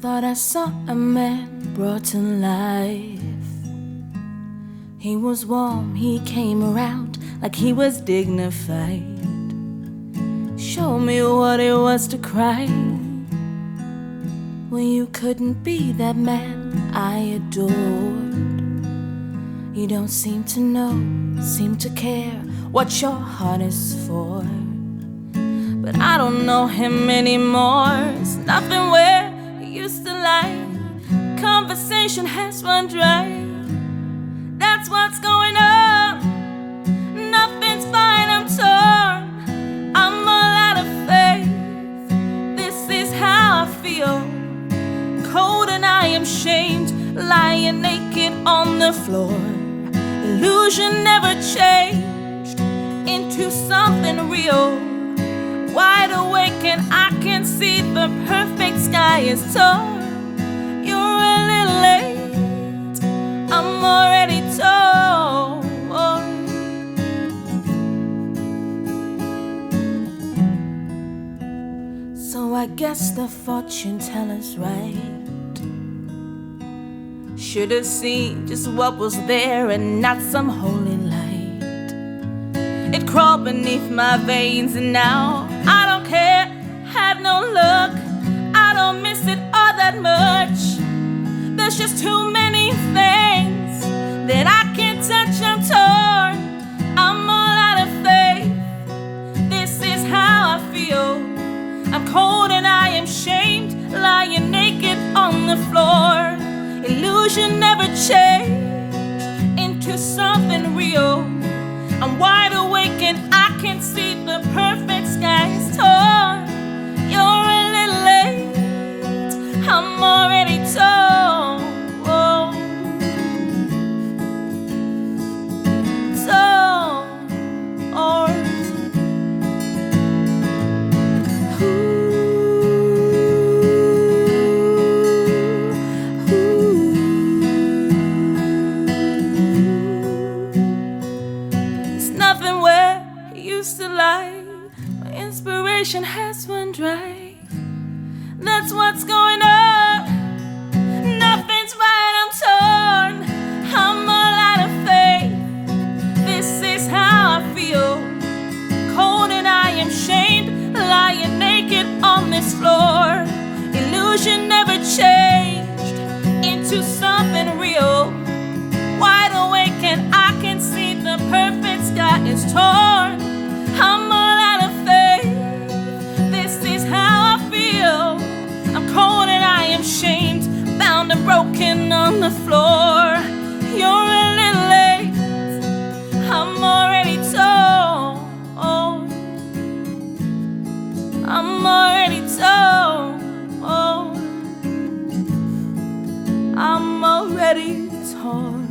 thought I saw a man brought to life. He was warm, he came around like he was dignified. Show me what it was to cry. When you couldn't be that man I adored. You don't seem to know, seem to care what your heart is for. But I don't know him anymore. Conversation has run dry. That's what's going on. Nothing's fine, I'm torn. I'm all out of faith. This is how I feel. Cold and I am shamed, lying naked on the floor. Illusion never changed into something real. Wide awake and I can see the perfect sky is torn. I guess the fortune teller's right. Should have seen just what was there and not some holy light. It crawled beneath my veins and now I don't care. Had no luck. I don't miss the floor. Illusion never changed used to lie. My inspiration has run dry. That's what's going on. Nothing's right, I'm torn. I'm all out of faith. This is how I feel. Cold and I am shamed, lying naked on this floor. Illusion never changed into something real. Wide awake and I can see the perfect sky is torn. Broken on the floor. You're a little late. I'm already torn. I'm already torn. I'm already torn.